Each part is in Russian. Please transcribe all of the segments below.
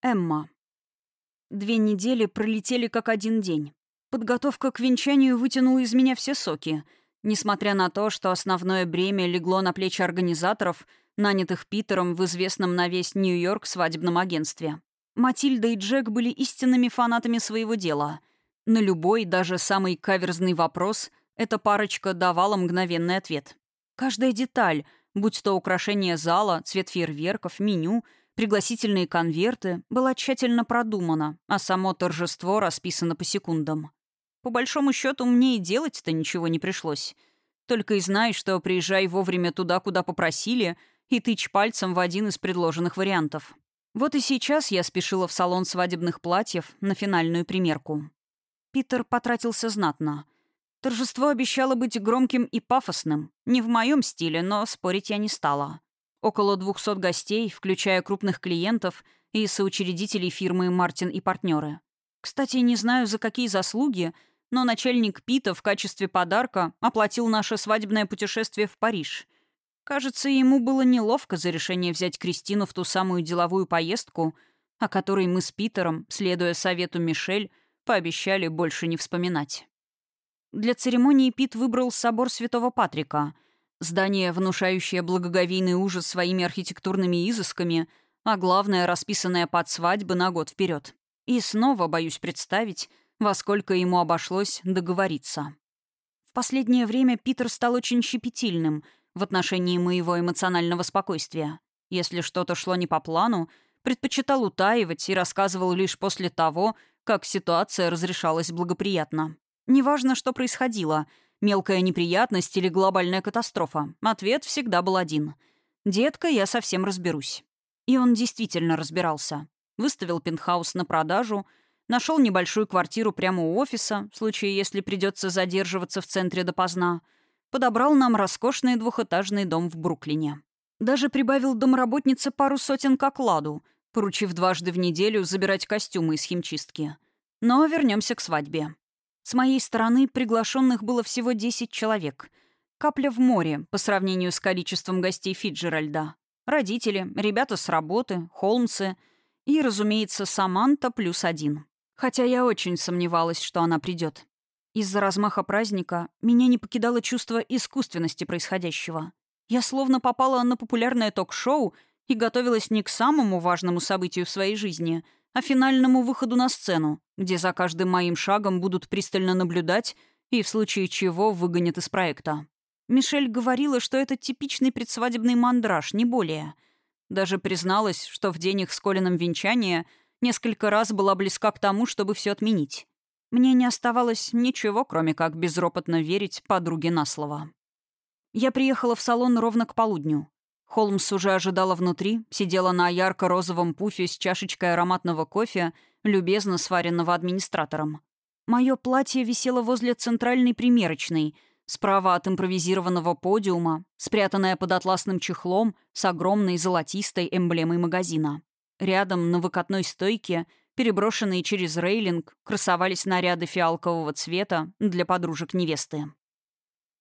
Эмма. Две недели пролетели как один день. Подготовка к венчанию вытянула из меня все соки, несмотря на то, что основное бремя легло на плечи организаторов, нанятых Питером в известном на весь Нью-Йорк свадебном агентстве. Матильда и Джек были истинными фанатами своего дела. На любой, даже самый каверзный вопрос эта парочка давала мгновенный ответ. Каждая деталь, будь то украшение зала, цвет фейерверков, меню — Пригласительные конверты была тщательно продумана, а само торжество расписано по секундам. По большому счету мне и делать-то ничего не пришлось. Только и знай, что приезжай вовремя туда, куда попросили, и тычь пальцем в один из предложенных вариантов. Вот и сейчас я спешила в салон свадебных платьев на финальную примерку. Питер потратился знатно. Торжество обещало быть громким и пафосным. Не в моем стиле, но спорить я не стала. Около 200 гостей, включая крупных клиентов и соучредителей фирмы «Мартин и партнеры». Кстати, не знаю, за какие заслуги, но начальник Пита в качестве подарка оплатил наше свадебное путешествие в Париж. Кажется, ему было неловко за решение взять Кристину в ту самую деловую поездку, о которой мы с Питером, следуя совету Мишель, пообещали больше не вспоминать. Для церемонии Пит выбрал собор Святого Патрика — Здание, внушающее благоговейный ужас своими архитектурными изысками, а главное, расписанное под свадьбы на год вперед. И снова боюсь представить, во сколько ему обошлось договориться. В последнее время Питер стал очень щепетильным в отношении моего эмоционального спокойствия. Если что-то шло не по плану, предпочитал утаивать и рассказывал лишь после того, как ситуация разрешалась благоприятно. Неважно, что происходило — Мелкая неприятность или глобальная катастрофа? Ответ всегда был один. «Детка, я совсем разберусь». И он действительно разбирался. Выставил пентхаус на продажу, нашел небольшую квартиру прямо у офиса, в случае, если придется задерживаться в центре допоздна, подобрал нам роскошный двухэтажный дом в Бруклине. Даже прибавил домработнице пару сотен к окладу, поручив дважды в неделю забирать костюмы из химчистки. Но вернемся к свадьбе. С моей стороны приглашенных было всего 10 человек. Капля в море по сравнению с количеством гостей Фиджеральда. Родители, ребята с работы, Холмсы и, разумеется, Саманта плюс один. Хотя я очень сомневалась, что она придет. Из-за размаха праздника меня не покидало чувство искусственности происходящего. Я словно попала на популярное ток-шоу и готовилась не к самому важному событию в своей жизни — а финальному выходу на сцену, где за каждым моим шагом будут пристально наблюдать и в случае чего выгонят из проекта. Мишель говорила, что это типичный предсвадебный мандраж, не более. Даже призналась, что в день их с Колином венчания несколько раз была близка к тому, чтобы все отменить. Мне не оставалось ничего, кроме как безропотно верить подруге на слово. Я приехала в салон ровно к полудню. Холмс уже ожидала внутри, сидела на ярко-розовом пуфе с чашечкой ароматного кофе, любезно сваренного администратором. Мое платье висело возле центральной примерочной, справа от импровизированного подиума, спрятанное под атласным чехлом с огромной золотистой эмблемой магазина. Рядом на выкатной стойке, переброшенные через рейлинг, красовались наряды фиалкового цвета для подружек невесты.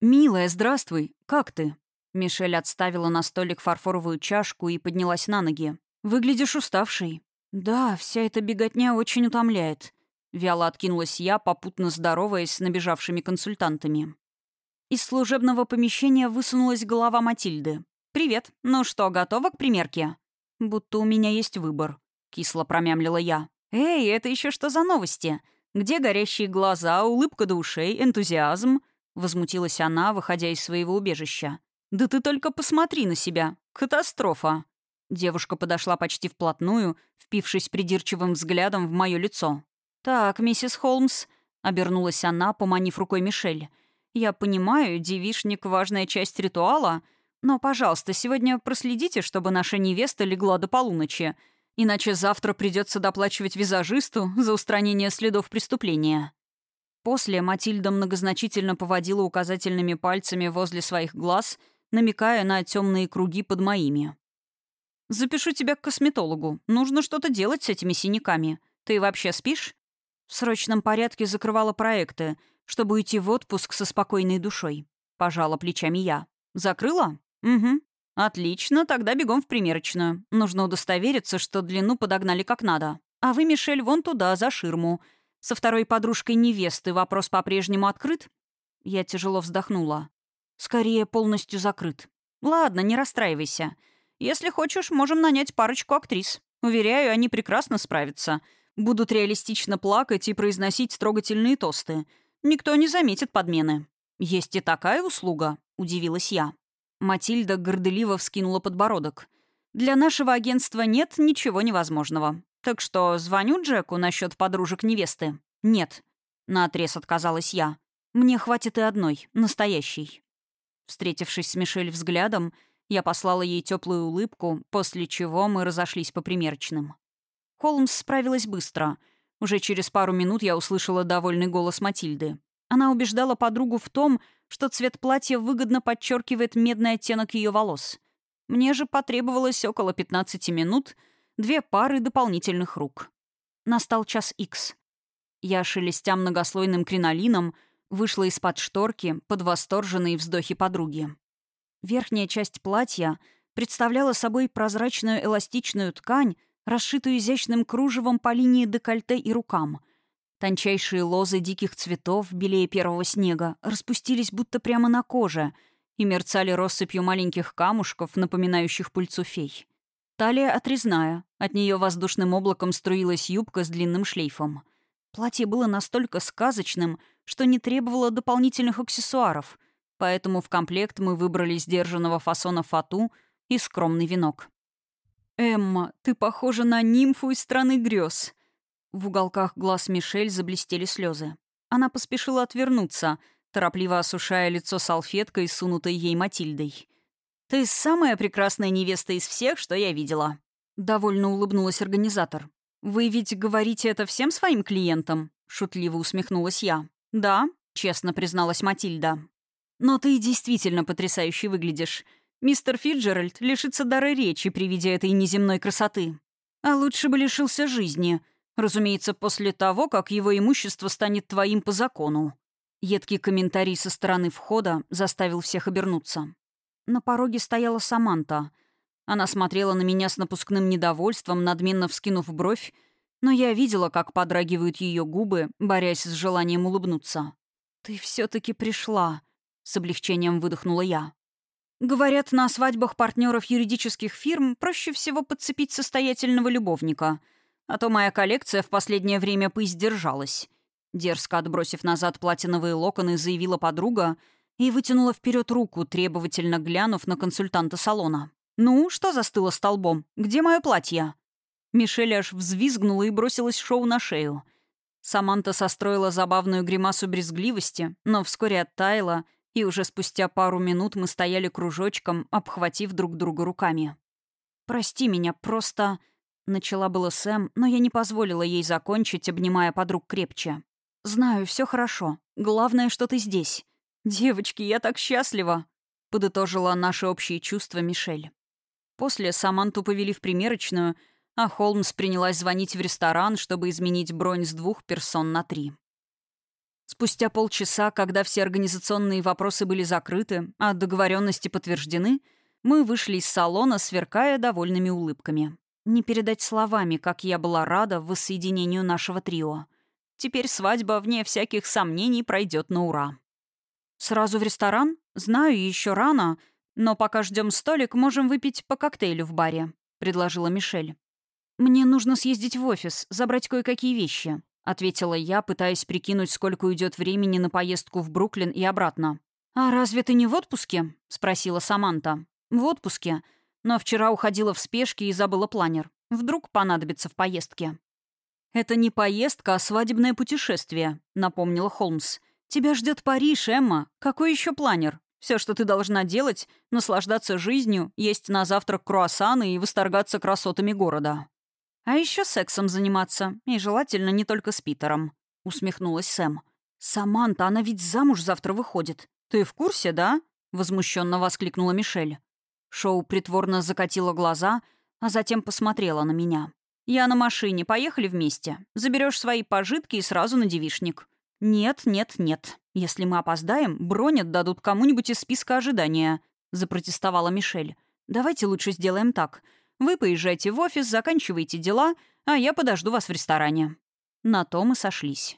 «Милая, здравствуй! Как ты?» Мишель отставила на столик фарфоровую чашку и поднялась на ноги. «Выглядишь уставшей». «Да, вся эта беготня очень утомляет», — вяло откинулась я, попутно здороваясь с набежавшими консультантами. Из служебного помещения высунулась голова Матильды. «Привет. Ну что, готова к примерке?» «Будто у меня есть выбор», — кисло промямлила я. «Эй, это еще что за новости? Где горящие глаза, улыбка до ушей, энтузиазм?» — возмутилась она, выходя из своего убежища. «Да ты только посмотри на себя! Катастрофа!» Девушка подошла почти вплотную, впившись придирчивым взглядом в мое лицо. «Так, миссис Холмс», — обернулась она, поманив рукой Мишель. «Я понимаю, девишник — важная часть ритуала, но, пожалуйста, сегодня проследите, чтобы наша невеста легла до полуночи, иначе завтра придется доплачивать визажисту за устранение следов преступления». После Матильда многозначительно поводила указательными пальцами возле своих глаз — намекая на темные круги под моими. «Запишу тебя к косметологу. Нужно что-то делать с этими синяками. Ты вообще спишь?» В срочном порядке закрывала проекты, чтобы уйти в отпуск со спокойной душой. Пожала плечами я. «Закрыла?» «Угу». «Отлично, тогда бегом в примерочную. Нужно удостовериться, что длину подогнали как надо. А вы, Мишель, вон туда, за ширму. Со второй подружкой невесты вопрос по-прежнему открыт?» Я тяжело вздохнула. «Скорее, полностью закрыт. Ладно, не расстраивайся. Если хочешь, можем нанять парочку актрис. Уверяю, они прекрасно справятся. Будут реалистично плакать и произносить трогательные тосты. Никто не заметит подмены. Есть и такая услуга», — удивилась я. Матильда горделиво вскинула подбородок. «Для нашего агентства нет ничего невозможного. Так что звоню Джеку насчет подружек невесты?» «Нет», — наотрез отказалась я. «Мне хватит и одной, настоящей». Встретившись с Мишель взглядом, я послала ей теплую улыбку, после чего мы разошлись по примерочным. Холмс справилась быстро. Уже через пару минут я услышала довольный голос Матильды. Она убеждала подругу в том, что цвет платья выгодно подчеркивает медный оттенок ее волос. Мне же потребовалось около 15 минут, две пары дополнительных рук. Настал час икс. Я, шелестя многослойным кринолином, вышла из-под шторки под восторженные вздохи подруги. Верхняя часть платья представляла собой прозрачную эластичную ткань, расшитую изящным кружевом по линии декольте и рукам — Тончайшие лозы диких цветов, белее первого снега, распустились будто прямо на коже и мерцали россыпью маленьких камушков, напоминающих пыльцу фей. Талия отрезная, от нее воздушным облаком струилась юбка с длинным шлейфом. Платье было настолько сказочным, что не требовало дополнительных аксессуаров, поэтому в комплект мы выбрали сдержанного фасона фату и скромный венок. «Эмма, ты похожа на нимфу из страны грез», в уголках глаз Мишель заблестели слезы. Она поспешила отвернуться, торопливо осушая лицо салфеткой, сунутой ей Матильдой. «Ты самая прекрасная невеста из всех, что я видела», — довольно улыбнулась организатор. «Вы ведь говорите это всем своим клиентам?» — шутливо усмехнулась я. «Да», — честно призналась Матильда. «Но ты действительно потрясающе выглядишь. Мистер Фиджеральд лишится дара речи при виде этой неземной красоты. А лучше бы лишился жизни», Разумеется, после того, как его имущество станет твоим по закону». Едкий комментарий со стороны входа заставил всех обернуться. На пороге стояла Саманта. Она смотрела на меня с напускным недовольством, надменно вскинув бровь, но я видела, как подрагивают ее губы, борясь с желанием улыбнуться. «Ты все-таки пришла», — с облегчением выдохнула я. «Говорят, на свадьбах партнеров юридических фирм проще всего подцепить состоятельного любовника — а то моя коллекция в последнее время поиздержалась». Дерзко отбросив назад платиновые локоны, заявила подруга и вытянула вперед руку, требовательно глянув на консультанта салона. «Ну, что застыло столбом? Где мое платье?» Мишель аж взвизгнула и бросилась шоу на шею. Саманта состроила забавную гримасу брезгливости, но вскоре оттаяла, и уже спустя пару минут мы стояли кружочком, обхватив друг друга руками. «Прости меня, просто...» Начала было Сэм, но я не позволила ей закончить, обнимая подруг крепче. «Знаю, все хорошо. Главное, что ты здесь. Девочки, я так счастлива!» — подытожила наши общие чувства Мишель. После Саманту повели в примерочную, а Холмс принялась звонить в ресторан, чтобы изменить бронь с двух персон на три. Спустя полчаса, когда все организационные вопросы были закрыты, а договоренности подтверждены, мы вышли из салона, сверкая довольными улыбками. Не передать словами, как я была рада воссоединению нашего трио. Теперь свадьба, вне всяких сомнений, пройдет на ура. «Сразу в ресторан? Знаю, еще рано, но пока ждем столик, можем выпить по коктейлю в баре», — предложила Мишель. «Мне нужно съездить в офис, забрать кое-какие вещи», — ответила я, пытаясь прикинуть, сколько уйдет времени на поездку в Бруклин и обратно. «А разве ты не в отпуске?» — спросила Саманта. «В отпуске. Но вчера уходила в спешке и забыла планер. Вдруг понадобится в поездке. «Это не поездка, а свадебное путешествие», — напомнила Холмс. «Тебя ждет Париж, Эмма. Какой еще планер? Все, что ты должна делать — наслаждаться жизнью, есть на завтрак круассаны и восторгаться красотами города». «А еще сексом заниматься, и желательно не только с Питером», — усмехнулась Сэм. «Саманта, она ведь замуж завтра выходит. Ты в курсе, да?» — возмущенно воскликнула Мишель. Шоу притворно закатила глаза, а затем посмотрела на меня. «Я на машине. Поехали вместе. Заберешь свои пожитки и сразу на девишник». «Нет, нет, нет. Если мы опоздаем, бронь отдадут кому-нибудь из списка ожидания», — запротестовала Мишель. Давайте лучше сделаем так. Вы поезжайте в офис, заканчивайте дела, а я подожду вас в ресторане». На то мы сошлись.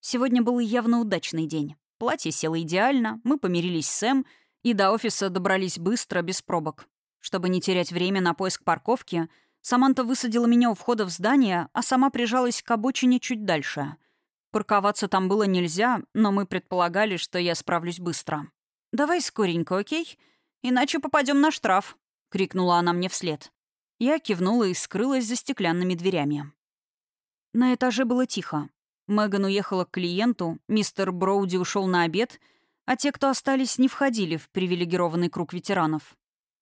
Сегодня был явно удачный день. Платье село идеально, мы помирились с Сэм и до офиса добрались быстро, без пробок. Чтобы не терять время на поиск парковки, Саманта высадила меня у входа в здание, а сама прижалась к обочине чуть дальше. Парковаться там было нельзя, но мы предполагали, что я справлюсь быстро. «Давай скоренько, окей? Иначе попадем на штраф», — крикнула она мне вслед. Я кивнула и скрылась за стеклянными дверями. На этаже было тихо. Меган уехала к клиенту, мистер Броуди ушел на обед, а те, кто остались, не входили в привилегированный круг ветеранов.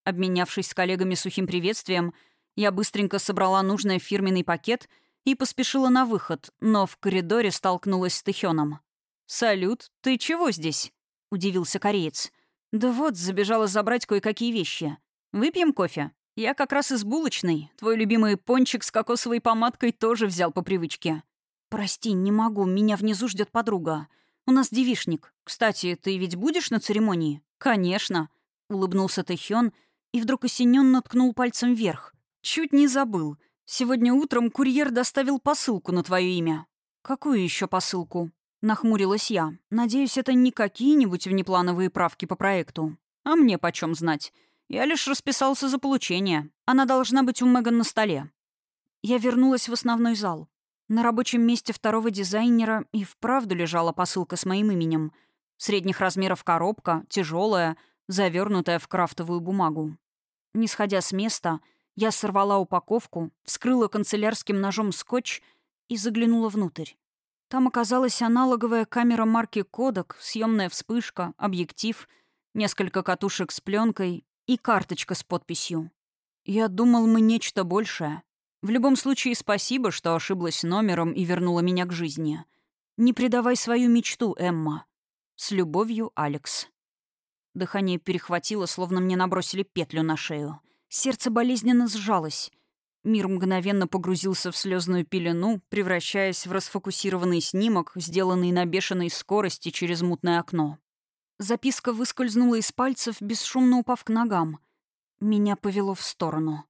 Обменявшись с коллегами сухим приветствием, я быстренько собрала нужный фирменный пакет и поспешила на выход, но в коридоре столкнулась с Тэхёном. «Салют, ты чего здесь?» — удивился кореец. «Да вот, забежала забрать кое-какие вещи. Выпьем кофе? Я как раз из булочной. Твой любимый пончик с кокосовой помадкой тоже взял по привычке». «Прости, не могу, меня внизу ждет подруга. У нас девишник. Кстати, ты ведь будешь на церемонии?» «Конечно», — улыбнулся Тэхён и вдруг осенённо ткнул пальцем вверх. «Чуть не забыл. Сегодня утром курьер доставил посылку на твое имя». «Какую еще посылку?» — нахмурилась я. «Надеюсь, это не какие-нибудь внеплановые правки по проекту. А мне почем знать? Я лишь расписался за получение. Она должна быть у Меган на столе». Я вернулась в основной зал. На рабочем месте второго дизайнера и вправду лежала посылка с моим именем. Средних размеров коробка, тяжелая, завернутая в крафтовую бумагу. Не сходя с места, я сорвала упаковку, вскрыла канцелярским ножом скотч и заглянула внутрь. Там оказалась аналоговая камера марки «Кодек», съемная вспышка, объектив, несколько катушек с пленкой и карточка с подписью. Я думал, мы нечто большее. В любом случае, спасибо, что ошиблась номером и вернула меня к жизни. Не предавай свою мечту, Эмма. С любовью, Алекс. Дыхание перехватило, словно мне набросили петлю на шею. Сердце болезненно сжалось. Мир мгновенно погрузился в слезную пелену, превращаясь в расфокусированный снимок, сделанный на бешеной скорости через мутное окно. Записка выскользнула из пальцев, бесшумно упав к ногам. Меня повело в сторону.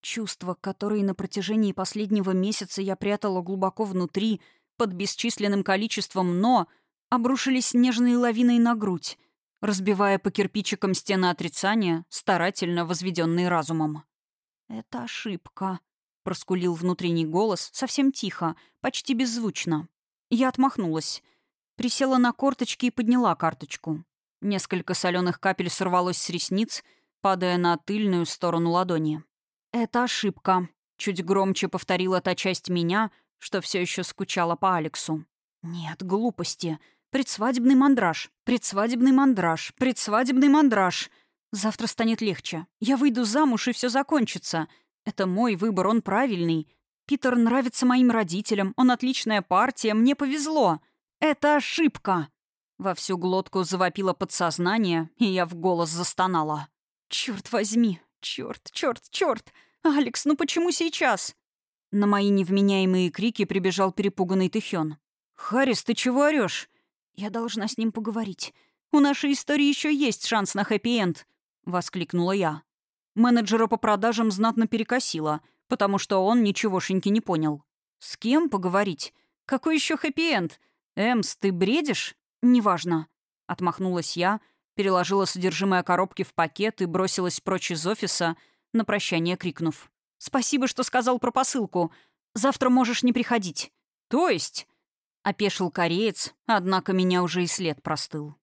Чувства, которые на протяжении последнего месяца я прятала глубоко внутри, под бесчисленным количеством «но», обрушились нежной лавиной на грудь, разбивая по кирпичикам стены отрицания, старательно возведенные разумом. «Это ошибка», — проскулил внутренний голос, совсем тихо, почти беззвучно. Я отмахнулась. Присела на корточки и подняла карточку. Несколько соленых капель сорвалось с ресниц, падая на тыльную сторону ладони. «Это ошибка», — чуть громче повторила та часть меня, что все еще скучала по Алексу. «Нет, глупости. Предсвадебный мандраж, предсвадебный мандраж, предсвадебный мандраж. Завтра станет легче. Я выйду замуж, и все закончится. Это мой выбор, он правильный. Питер нравится моим родителям, он отличная партия, мне повезло. Это ошибка!» Во всю глотку завопило подсознание, и я в голос застонала. «Черт возьми! Черт, черт, черт! «Алекс, ну почему сейчас?» На мои невменяемые крики прибежал перепуганный Тэхён. «Харрис, ты чего орёшь?» «Я должна с ним поговорить. У нашей истории еще есть шанс на хэппи-энд», — воскликнула я. Менеджера по продажам знатно перекосило, потому что он ничегошеньки не понял. «С кем поговорить? Какой еще хэппи-энд? Эмс, ты бредишь? Неважно», — отмахнулась я, переложила содержимое коробки в пакет и бросилась прочь из офиса, — на прощание крикнув. «Спасибо, что сказал про посылку. Завтра можешь не приходить». «То есть?» — опешил кореец, однако меня уже и след простыл.